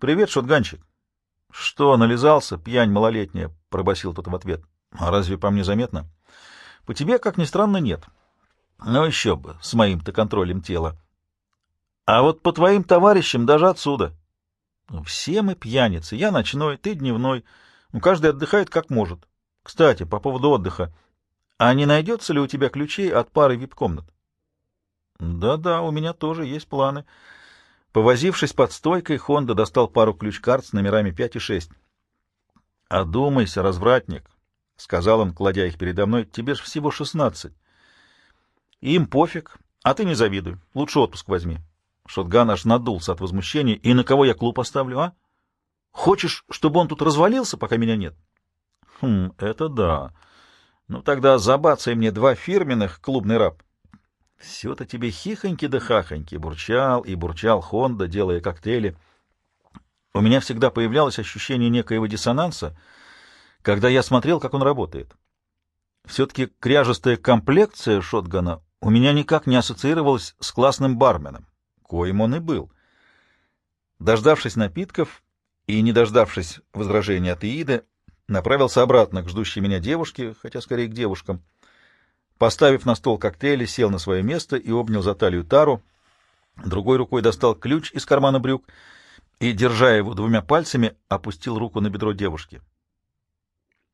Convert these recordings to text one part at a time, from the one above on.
Привет, шотганчик. Что, нализался, пьянь малолетняя, пробасил тот в ответ. А разве по мне заметно? По тебе, как ни странно, нет. Ну еще бы, с моим-то контролем тела. А вот по твоим товарищам даже отсюда. Все мы пьяницы. Я ночной, ты дневной. Ну, каждый отдыхает как может. Кстати, по поводу отдыха. А не найдется ли у тебя ключей от пары вип-комнат? Да-да, у меня тоже есть планы. Повозившись под стойкой, Хонда достал пару ключ-карт с номерами 5 и 6. «Одумайся, развратник», — сказал он, кладя их передо мной, — «тебе ж всего шестнадцать». «Им пофиг, а ты не завидуй. Лучше отпуск возьми». Шотган аж надулся от возмущения. «И на кого я клуб оставлю, а? Хочешь, чтобы он тут развалился, пока меня нет?» «Хм, это да. Ну тогда забацай мне два фирменных, клубный раб». Все-то тебе хихоньки да хахоньки, бурчал и бурчал Хонда, делая коктейли. У меня всегда появлялось ощущение некоего диссонанса, когда я смотрел, как он работает. Все-таки кряжестая комплекция шотгана у меня никак не ассоциировалась с классным барменом, коим он и был. Дождавшись напитков и не дождавшись возражения от Ииды, направился обратно к ждущей меня девушке, хотя скорее к девушкам — Поставив на стол коктейли, сел на свое место и обнял за талию Тару. Другой рукой достал ключ из кармана брюк и, держа его двумя пальцами, опустил руку на бедро девушки.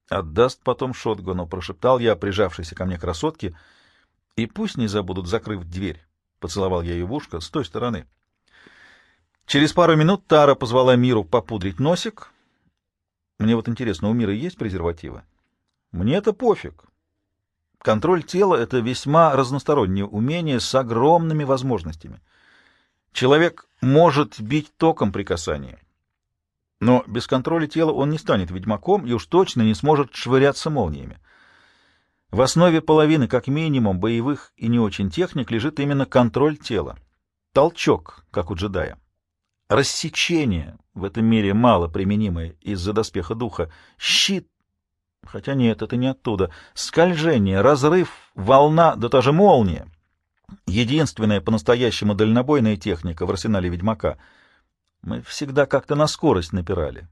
«Отдаст потом шотгану», — прошептал я, прижавшийся ко мне красотке, — «и пусть не забудут, закрыв дверь», — поцеловал я ее в ушко с той стороны. Через пару минут Тара позвала Миру попудрить носик. Мне вот интересно, у Мира есть презервативы? Мне это пофиг. Контроль тела — это весьма разностороннее умение с огромными возможностями. Человек может бить током при касании, но без контроля тела он не станет ведьмаком и уж точно не сможет швыряться молниями. В основе половины, как минимум, боевых и не очень техник лежит именно контроль тела. Толчок, как у джедая. Рассечение, в этом мире мало применимое из-за доспеха духа. Щит, Хотя нет, это не оттуда. Скольжение, разрыв, волна, да даже молния. Единственная по-настоящему дальнобойная техника в арсенале ведьмака. Мы всегда как-то на скорость напирали.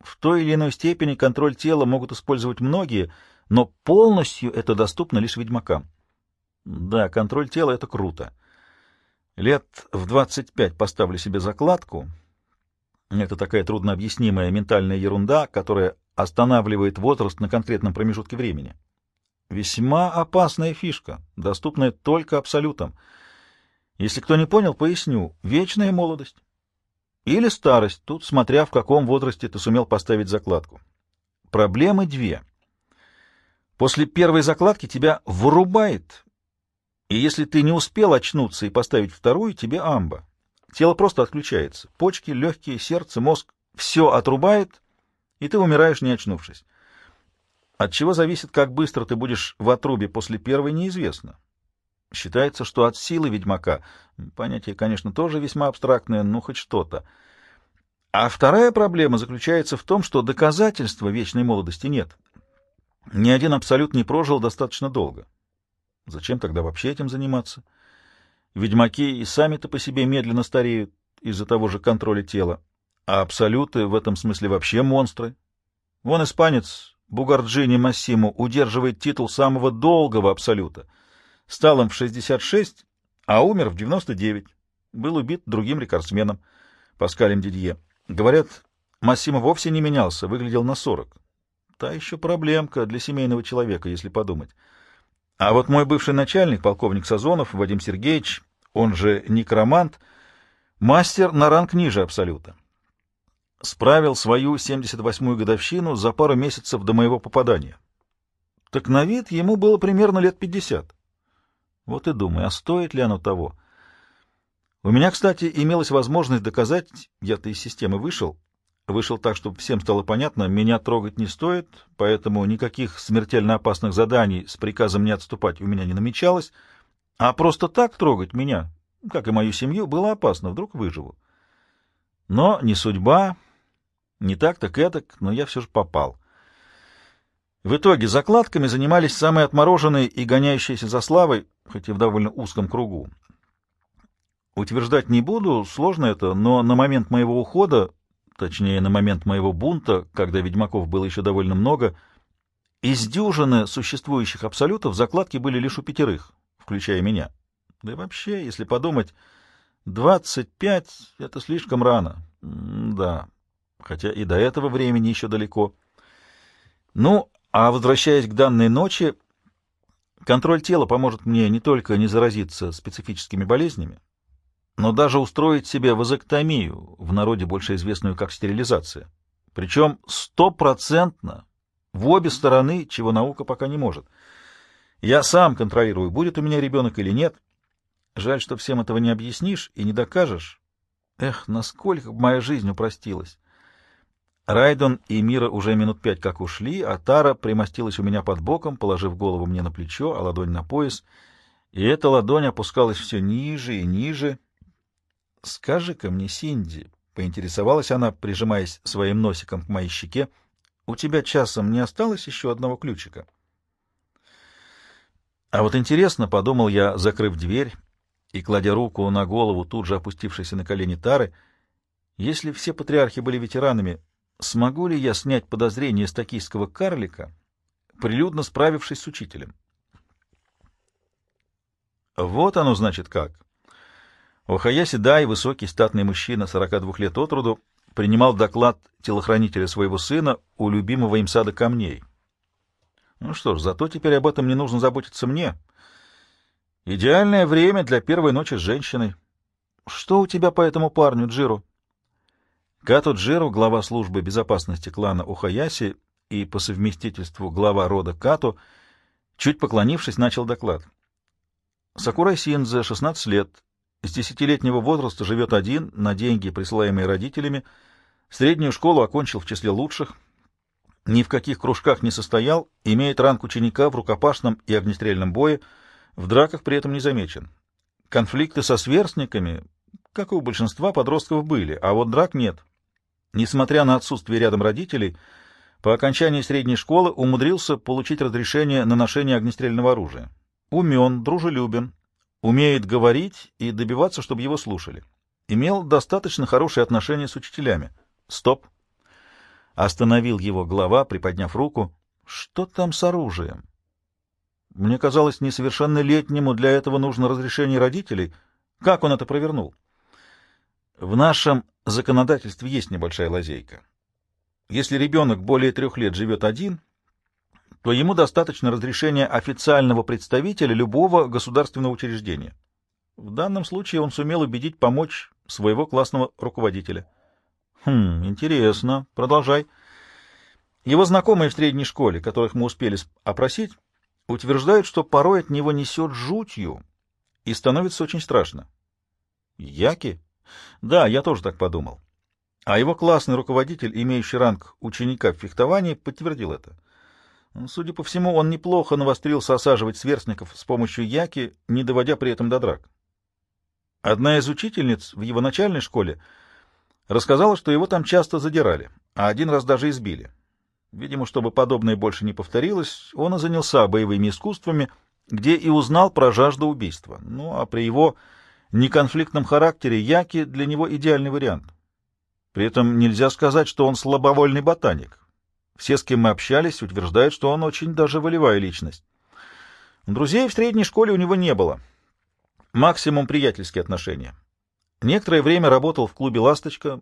В той или иной степени контроль тела могут использовать многие, но полностью это доступно лишь ведьмакам. Да, контроль тела — это круто. Лет в 25 поставлю себе закладку. Это такая труднообъяснимая ментальная ерунда, которая останавливает возраст на конкретном промежутке времени. Весьма опасная фишка, доступная только абсолютам. Если кто не понял, поясню. Вечная молодость. Или старость, тут смотря в каком возрасте ты сумел поставить закладку. Проблемы две. После первой закладки тебя вырубает, и если ты не успел очнуться и поставить вторую, тебе амба. Тело просто отключается. Почки, легкие, сердце, мозг — все отрубает — и ты умираешь, не очнувшись. От чего зависит, как быстро ты будешь в отрубе после первой, неизвестно. Считается, что от силы ведьмака, понятие, конечно, тоже весьма абстрактное, но хоть что-то. А вторая проблема заключается в том, что доказательства вечной молодости нет. Ни один абсолют не прожил достаточно долго. Зачем тогда вообще этим заниматься? Ведьмаки и сами-то по себе медленно стареют из-за того же контроля тела. А абсолюты в этом смысле вообще монстры. Вон испанец Бугарджини Массимо удерживает титул самого долгого абсолюта. Стал им в 66, а умер в 99. Был убит другим рекордсменом, Паскалем Дидье. Говорят, Массимо вовсе не менялся, выглядел на 40. Та еще проблемка для семейного человека, если подумать. А вот мой бывший начальник, полковник Сазонов, Вадим Сергеевич, он же некромант, мастер на ранг ниже абсолюта справил свою 78-ю годовщину за пару месяцев до моего попадания. Так на вид ему было примерно лет 50. Вот и думаю, а стоит ли оно того? У меня, кстати, имелась возможность доказать, я-то из системы вышел, вышел так, чтобы всем стало понятно, меня трогать не стоит, поэтому никаких смертельно опасных заданий с приказом не отступать у меня не намечалось, а просто так трогать меня, как и мою семью, было опасно, вдруг выживу. Но не судьба, не так, так этак, но я все же попал. В итоге закладками занимались самые отмороженные и гоняющиеся за славой, хоть и в довольно узком кругу. Утверждать не буду, сложно это, но на момент моего ухода точнее, на момент моего бунта, когда ведьмаков было еще довольно много, из дюжины существующих абсолютов закладки были лишь у пятерых, включая меня. Да и вообще, если подумать, двадцать пять — это слишком рано. М да, хотя и до этого времени еще далеко. Ну, а возвращаясь к данной ночи, контроль тела поможет мне не только не заразиться специфическими болезнями, но даже устроить себе вазоктомию, в народе больше известную как стерилизация. Причем стопроцентно в обе стороны, чего наука пока не может. Я сам контролирую, будет у меня ребенок или нет. Жаль, что всем этого не объяснишь и не докажешь. Эх, насколько моя жизнь упростилась. Райдон и Мира уже минут пять как ушли, а Тара примостилась у меня под боком, положив голову мне на плечо, а ладонь на пояс, и эта ладонь опускалась все ниже и ниже. — Скажи-ка мне, Синди, — поинтересовалась она, прижимаясь своим носиком к моей щеке, — у тебя часом не осталось еще одного ключика? А вот интересно, — подумал я, закрыв дверь и кладя руку на голову тут же опустившейся на колени Тары, — если все патриархи были ветеранами, смогу ли я снять подозрение с токийского карлика, прилюдно справившись с учителем? Вот оно, значит, как. Охаяси Дай, высокий статный мужчина, 42 лет от роду, принимал доклад телохранителя своего сына у любимого им сада камней. Ну что ж, зато теперь об этом не нужно заботиться мне. Идеальное время для первой ночи с женщиной. Что у тебя по этому парню, Джиру? Като Джиру, глава службы безопасности клана Ухаяси и по совместительству глава рода Като, чуть поклонившись, начал доклад. Сакурай Синзе, 16 лет, с десятилетнего возраста живет один, на деньги, присылаемые родителями, среднюю школу окончил в числе лучших, ни в каких кружках не состоял, имеет ранг ученика в рукопашном и огнестрельном бое, в драках при этом не замечен. Конфликты со сверстниками, как и у большинства подростков, были, а вот драк нет. Несмотря на отсутствие рядом родителей, по окончании средней школы умудрился получить разрешение на ношение огнестрельного оружия. Умен, дружелюбен, умеет говорить и добиваться, чтобы его слушали. Имел достаточно хорошие отношения с учителями. Стоп. Остановил его глава, приподняв руку. Что там с оружием? Мне казалось, несовершеннолетнему для этого нужно разрешение родителей. Как он это провернул? В нашем законодательстве есть небольшая лазейка. Если ребенок более трех лет живет один, то ему достаточно разрешения официального представителя любого государственного учреждения. В данном случае он сумел убедить помочь своего классного руководителя. Хм, интересно. Продолжай. Его знакомые в средней школе, которых мы успели опросить, утверждают, что порой от него несет жутью и становится очень страшно. Яки? Да, я тоже так подумал. А его классный руководитель, имеющий ранг ученика в фехтовании, подтвердил это. Судя по всему, он неплохо навострился осаживать сверстников с помощью яки, не доводя при этом до драк. Одна из учительниц в его начальной школе рассказала, что его там часто задирали, а один раз даже избили. Видимо, чтобы подобное больше не повторилось, он и занялся боевыми искусствами, где и узнал про жажду убийства. Ну, а при его неконфликтном характере Яки для него идеальный вариант. При этом нельзя сказать, что он слабовольный ботаник. Все, с кем мы общались, утверждают, что он очень даже волевая личность. Друзей в средней школе у него не было. Максимум приятельские отношения. Некоторое время работал в клубе «Ласточка».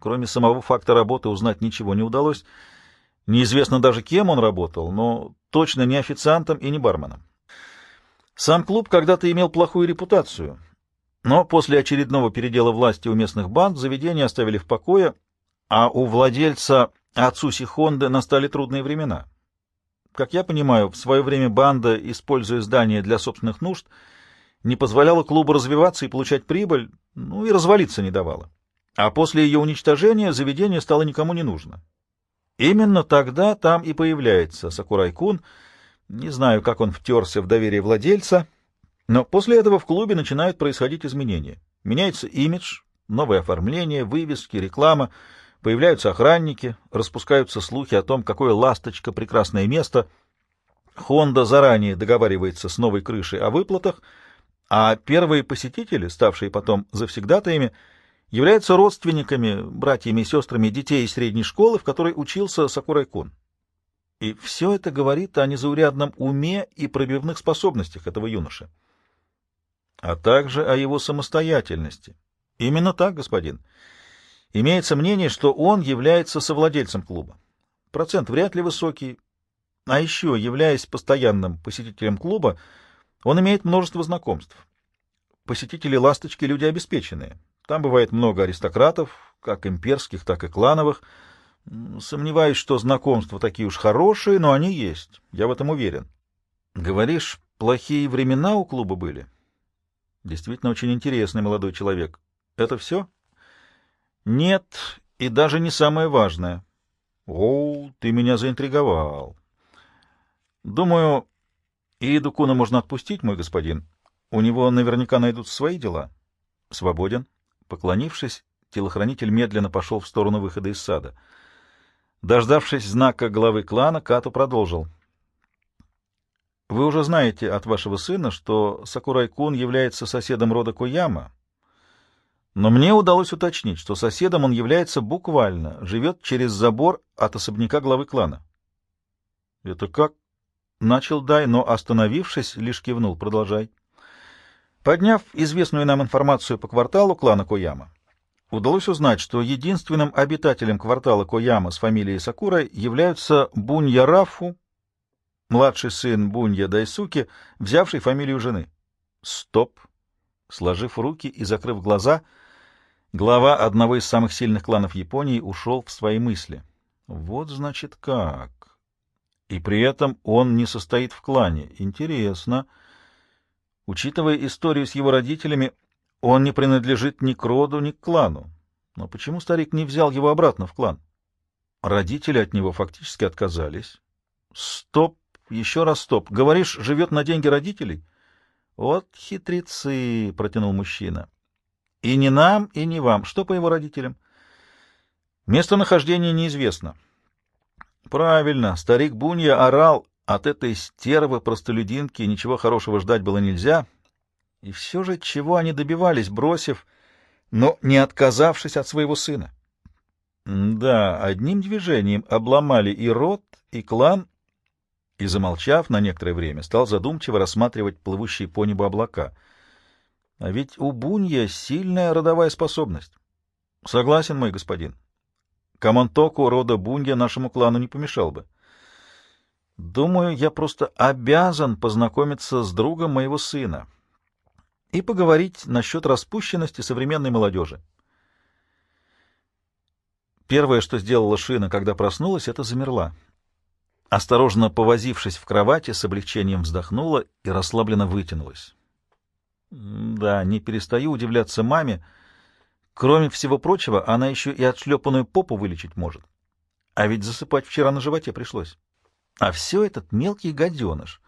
Кроме самого факта работы узнать ничего не удалось. Неизвестно даже, кем он работал, но точно не официантом и не барменом. Сам клуб когда-то имел плохую репутацию — но после очередного передела власти у местных банд заведение оставили в покое, а у владельца Ацуси Хонды настали трудные времена. Как я понимаю, в свое время банда, используя здание для собственных нужд, не позволяла клубу развиваться и получать прибыль, ну и развалиться не давала. А после ее уничтожения заведение стало никому не нужно. Именно тогда там и появляется Сакурай-кун. Не знаю, как он втерся в доверие владельца — но после этого в клубе начинают происходить изменения. Меняется имидж, новое оформление, вывески, реклама, появляются охранники, распускаются слухи о том, какое «Ласточка» — прекрасное место. Хонда заранее договаривается с новой крышей о выплатах, а первые посетители, ставшие потом завсегдатаями, являются родственниками, братьями и сестрами детей из средней школы, в которой учился Сакурай-кун. И все это говорит о незаурядном уме и пробивных способностях этого юноши, а также о его самостоятельности. Именно так, господин. Имеется мнение, что он является совладельцем клуба. Процент вряд ли высокий. А еще, являясь постоянным посетителем клуба, он имеет множество знакомств. Посетители «Ласточки» — люди обеспеченные. Там бывает много аристократов, как имперских, так и клановых. Сомневаюсь, что знакомства такие уж хорошие, но они есть. Я в этом уверен. Говоришь, плохие времена у клуба были? Действительно, очень интересный молодой человек. Это все? Нет, и даже не самое важное. О, ты меня заинтриговал. Думаю, Иду Куна можно отпустить, мой господин. У него наверняка найдутся свои дела. Свободен. Поклонившись, телохранитель медленно пошел в сторону выхода из сада. Дождавшись знака главы клана, Като продолжил. «Вы уже знаете от вашего сына, что Сакурай-кун является соседом рода Кояма, но мне удалось уточнить, что соседом он является буквально, живет через забор от особняка главы клана». «Это как?» — начал Дай, но, остановившись, лишь кивнул. «Продолжай». Подняв известную нам информацию по кварталу клана Кояма, удалось узнать, что единственным обитателем квартала Кояма с фамилией Сакура являются Бунья Рафу, младший сын Бунья Дайсуки, взявший фамилию жены. Стоп! Сложив руки и закрыв глаза, глава одного из самых сильных кланов Японии ушел в свои мысли. Вот значит как. И при этом он не состоит в клане. Интересно. Учитывая историю с его родителями, он не принадлежит ни к роду, ни к клану. Но почему старик не взял его обратно в клан? Родители от него фактически отказались. Стоп, еще раз стоп. Говоришь, живет на деньги родителей? Вот хитрецы, протянул мужчина. И не нам, и не вам. Что по его родителям? Местонахождение неизвестно. Правильно, старик Бунья орал, от этой стервы-простолюдинки ничего хорошего ждать было нельзя. И все же чего они добивались, бросив, но не отказавшись от своего сына? Да, одним движением обломали и род, и клан, и, замолчав на некоторое время, стал задумчиво рассматривать плывущие по небу облака. А ведь у Бунья сильная родовая способность. Согласен, мой господин. Камантоку рода Бунья нашему клану не помешал бы. Думаю, я просто обязан познакомиться с другом моего сына и поговорить насчет распущенности современной молодежи. Первое, что сделала Шина, когда проснулась, это замерла. Осторожно повозившись в кровати, с облегчением вздохнула и расслабленно вытянулась. Да, не перестаю удивляться маме. Кроме всего прочего, она еще и отшлепанную попу вылечить может. А ведь засыпать вчера на животе пришлось. А все этот мелкий гаденыш.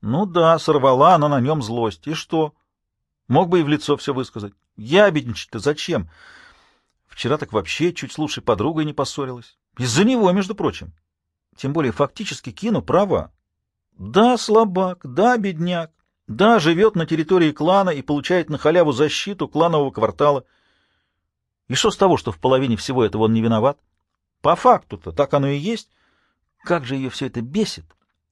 Ну да, сорвала она на нем злость. И что? Мог бы и в лицо все высказать. Я обидничать-то зачем? Вчера так вообще чуть с лучшей подругой не поссорилась. Из-за него, между прочим. Тем более фактически Кину права. Да, слабак, да, бедняк, да, живет на территории клана и получает на халяву защиту кланового квартала. И что с того, что в половине всего этого он не виноват? По факту-то так оно и есть. Как же ее все это бесит!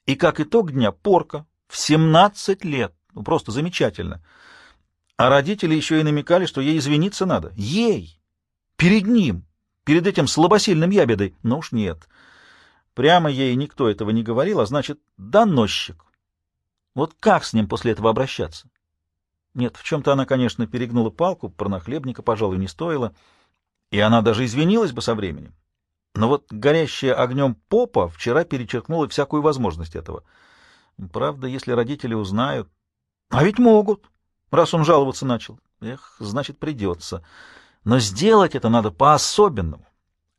И как итог дня порка в 17 лет. Ну, просто замечательно. А родители еще и намекали, что ей извиниться надо. Ей! Перед ним! Перед этим слабосильным ябедой. Но уж нет. Прямо ей никто этого не говорил, а значит, доносчик. Вот как с ним после этого обращаться? Нет, в чем-то она, конечно, перегнула палку, про нахлебника, пожалуй, не стоило, и она даже извинилась бы со временем. Но вот горящая огнем попа вчера перечеркнула всякую возможность этого. Правда, если родители узнают... А ведь могут, раз он жаловаться начал. Эх, значит, придется. Но сделать это надо по-особенному,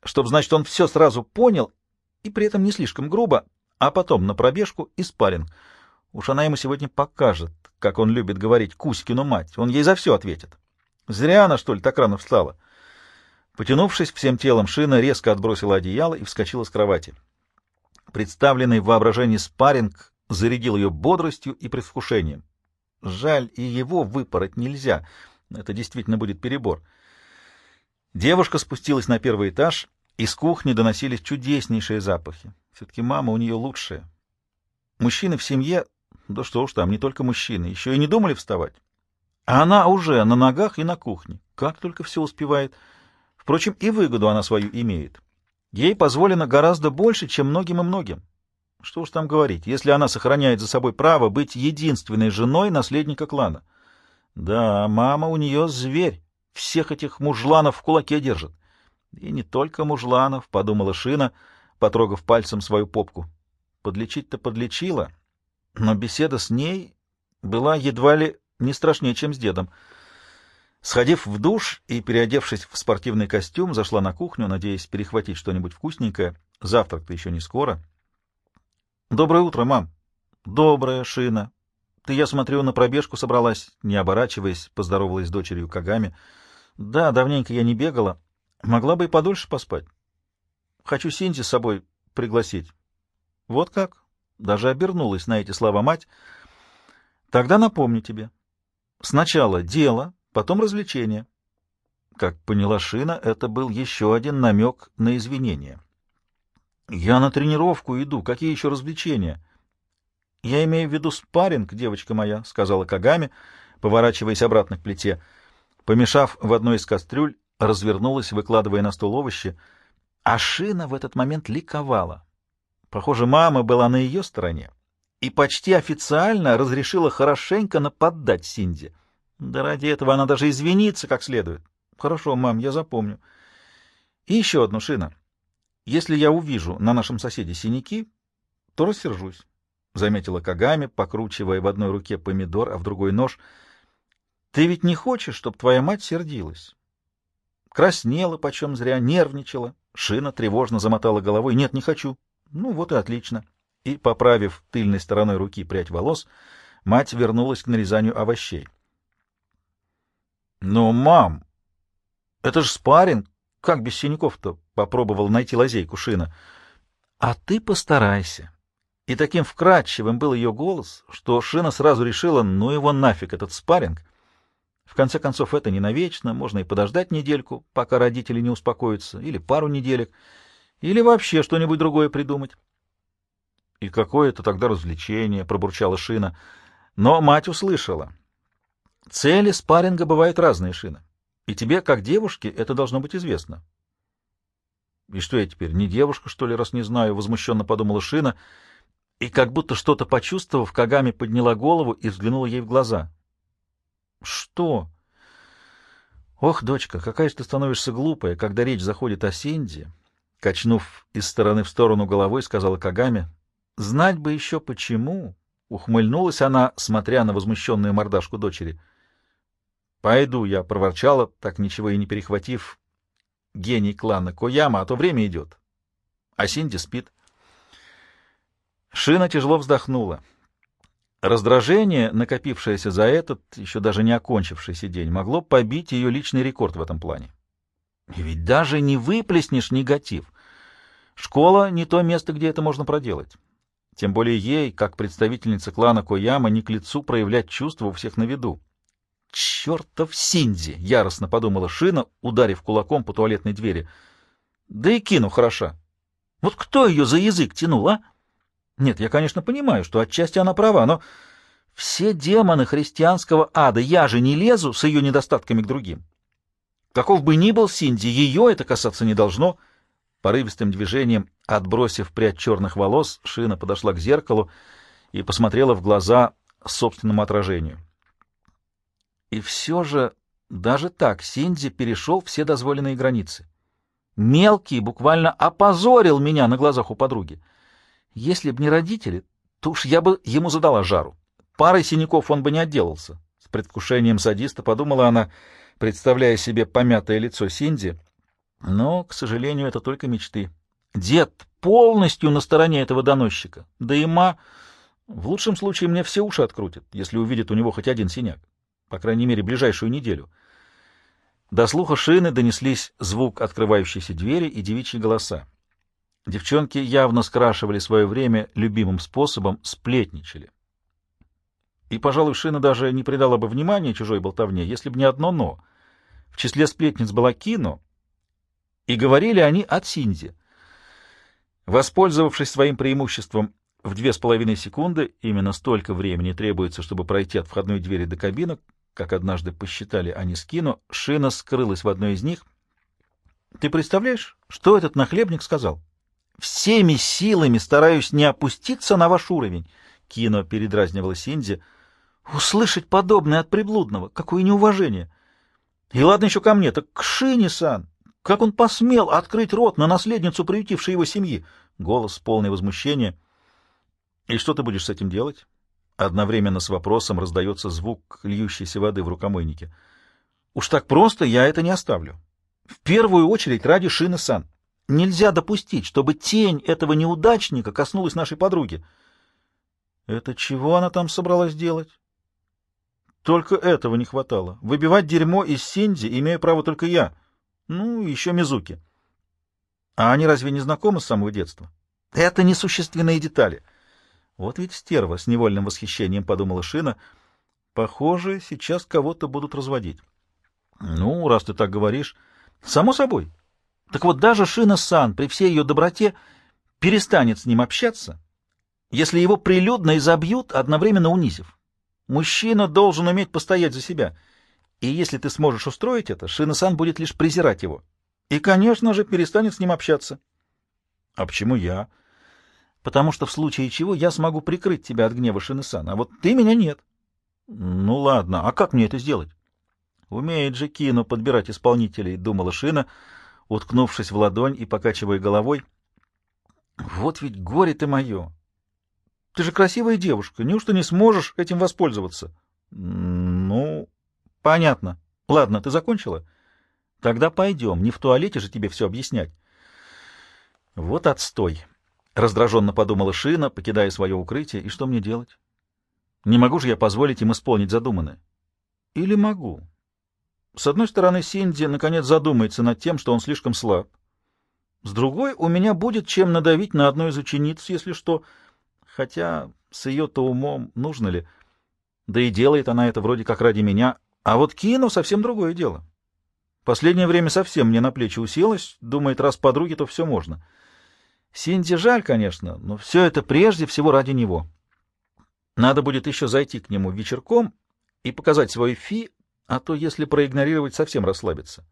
чтобы, значит, он все сразу понял и при этом не слишком грубо, а потом на пробежку и спарринг. Уж она ему сегодня покажет, как он любит говорить Кузькину мать. Он ей за все ответит. Зря она, что ли, так рано встала. Потянувшись всем телом, Шина резко отбросила одеяло и вскочила с кровати. Представленный в воображении спарринг зарядил ее бодростью и предвкушением. Жаль, и его выпороть нельзя. Это действительно будет перебор. Девушка спустилась на первый этаж, из кухни доносились чудеснейшие запахи. Все-таки мама у нее лучшая. Мужчины в семье, да что уж там, не только мужчины, еще и не думали вставать. А она уже на ногах и на кухне. Как только все успевает. Впрочем, и выгоду она свою имеет. Ей позволено гораздо больше, чем многим и многим. Что уж там говорить, если она сохраняет за собой право быть единственной женой наследника клана. Да, мама у нее зверь, всех этих мужланов в кулаке держит. И не только мужланов, — подумала Шина, потрогав пальцем свою попку. Подлечить-то подлечила, но беседа с ней была едва ли не страшнее, чем с дедом. Сходив в душ и переодевшись в спортивный костюм, зашла на кухню, надеясь перехватить что-нибудь вкусненькое. Завтрак-то еще не скоро. «Доброе утро, мам!» «Доброе, Шина!» «Ты, я смотрю, на пробежку собралась?» Не оборачиваясь, поздоровалась с дочерью Кагами. «Да, давненько я не бегала. Могла бы и подольше поспать. Хочу Синди с собой пригласить». «Вот как?» Даже обернулась на эти слова мать. «Тогда напомню тебе. Сначала дело, потом развлечение». Как поняла Шина, это был еще один намек на извинение. «Я на тренировку иду. Какие еще развлечения?» «Я имею в виду спарринг, девочка моя», — сказала Кагами, поворачиваясь обратно к плите. Помешав в одной из кастрюль, развернулась, выкладывая на стол овощи. А Шина в этот момент ликовала. Похоже, мама была на ее стороне и почти официально разрешила хорошенько нападать Синди. Да ради этого она даже извинится как следует. Хорошо, мам, я запомню. И еще одну, Шина. Если я увижу на нашем соседе синяки, то рассержусь, — заметила Кагами, покручивая в одной руке помидор, а в другой нож. Ты ведь не хочешь, чтобы твоя мать сердилась? Краснела почем зря, нервничала. Шина тревожно замотала головой. Нет, не хочу. Ну, вот и отлично. И, поправив тыльной стороной руки прядь волос, мать вернулась к нарезанию овощей. — Но, мам, это же спарринг. Как без синяков-то? Попробовал найти лазейку Шина. А ты постарайся. И таким вкрадчивым был ее голос, что Шина сразу решила, ну его нафиг, этот спарринг. В конце концов, это не навечно, можно и подождать недельку, пока родители не успокоятся, или пару неделек, или вообще что-нибудь другое придумать. И какое это тогда развлечение, пробурчала Шина. Но мать услышала. Цели спарринга бывают разные, Шина. И тебе, как девушке, это должно быть известно. И что я теперь, не девушка, что ли, раз не знаю, возмущенно подумала Шина, и как будто что-то почувствовав, Кагами подняла голову и взглянула ей в глаза. Что? Ох, дочка, какая же ты становишься глупая, когда речь заходит о Синди. Качнув из стороны в сторону головой, сказала Кагами. Знать бы еще почему. Ухмыльнулась она, смотря на возмущенную мордашку дочери. «Пойду я», — проворчала, так ничего и не перехватив. Гений клана Кояма, а то время идет. А Синди спит. Шина тяжело вздохнула. Раздражение, накопившееся за этот, еще даже не окончившийся день, могло побить ее личный рекорд в этом плане. И ведь даже не выплеснешь негатив. Школа — не то место, где это можно проделать. Тем более ей, как представительнице клана Кояма, не к лицу проявлять чувства у всех на виду. «Чертов Синди!» — яростно подумала Шина, ударив кулаком по туалетной двери. «Да и кину хороша. Вот кто ее за язык тянул, а? Нет, я, конечно, понимаю, что отчасти она права, но все демоны христианского ада, я же не лезу с ее недостатками к другим. Каков бы ни был Синди, ее это касаться не должно». Порывистым движением, отбросив прядь черных волос, Шина подошла к зеркалу и посмотрела в глаза собственному отражению. И все же даже так Синди перешел все дозволенные границы. Мелкий буквально опозорил меня на глазах у подруги. Если б не родители, то уж я бы ему задала жару. Парой синяков он бы не отделался. С предвкушением садиста подумала она, представляя себе помятое лицо Синди. Но, к сожалению, это только мечты. Дед полностью на стороне этого доносчика. Да и ма... В лучшем случае мне все уши открутит, если увидит у него хоть один синяк по крайней мере, ближайшую неделю. До слуха шины донеслись звук открывающейся двери и девичьи голоса. Девчонки явно скрашивали свое время любимым способом, сплетничали. И, пожалуй, Шина даже не придала бы внимания чужой болтовне, если бы не одно «но». В числе сплетниц была Кино, И говорили они от Синди. Воспользовавшись своим преимуществом в две с половиной секунды, именно столько времени требуется, чтобы пройти от входной двери до кабинок, как однажды посчитали они с Кино, шина скрылась в одной из них. Ты представляешь, что этот нахлебник сказал? Всеми силами стараюсь не опуститься на ваш уровень. Кино передразнивала Синди. Услышать подобное от приблудного, какое неуважение! И ладно еще ко мне, так к Шине-сан! Как он посмел открыть рот на наследницу приютившей его семьи? Голос полный возмущения. И что ты будешь с этим делать? Одновременно с вопросом раздается звук льющейся воды в рукомойнике. Уж так просто я это не оставлю. В первую очередь ради Шины-сан. Нельзя допустить, чтобы тень этого неудачника коснулась нашей подруги. Это чего она там собралась делать? Только этого не хватало. Выбивать дерьмо из Синди имею право только я. Ну, еще Мизуки. А они разве не знакомы с самого детства? Это несущественные детали. Вот ведь стерва, с невольным восхищением подумала Шина. Похоже, сейчас кого-то будут разводить. Ну, раз ты так говоришь, само собой. Так вот, даже Шина-сан при всей ее доброте перестанет с ним общаться, если его прилюдно изобьют, одновременно унизив. Мужчина должен уметь постоять за себя. И если ты сможешь устроить это, Шина-сан будет лишь презирать его. И, конечно же, перестанет с ним общаться. А почему я? Потому что в случае чего я смогу прикрыть тебя от гнева Шины-сан, а вот ты меня нет. Ну ладно, а как мне это сделать? Умеет же Кино подбирать исполнителей, думала Шина, уткнувшись в ладонь и покачивая головой. Вот ведь горе ты мое! Ты же красивая девушка, неужто не сможешь этим воспользоваться? Ну, понятно. Ладно, ты закончила? Тогда пойдем, не в туалете же тебе все объяснять. Вот отстой. Раздраженно подумала Шина, покидая свое укрытие. И что мне делать? Не могу же я позволить им исполнить задуманное. Или могу? С одной стороны, Синди наконец задумается над тем, что он слишком слаб. С другой, у меня будет чем надавить на одну из учениц, если что — Хотя с ее-то умом нужно ли? Да и делает она это вроде как ради меня. А вот Кину совсем другое дело. Последнее время совсем мне на плечи уселась, думает, раз подруги, то все можно. Синди жаль, конечно, но все это прежде всего ради него. Надо будет еще зайти к нему вечерком и показать свой фи, а то, если проигнорировать, совсем расслабиться.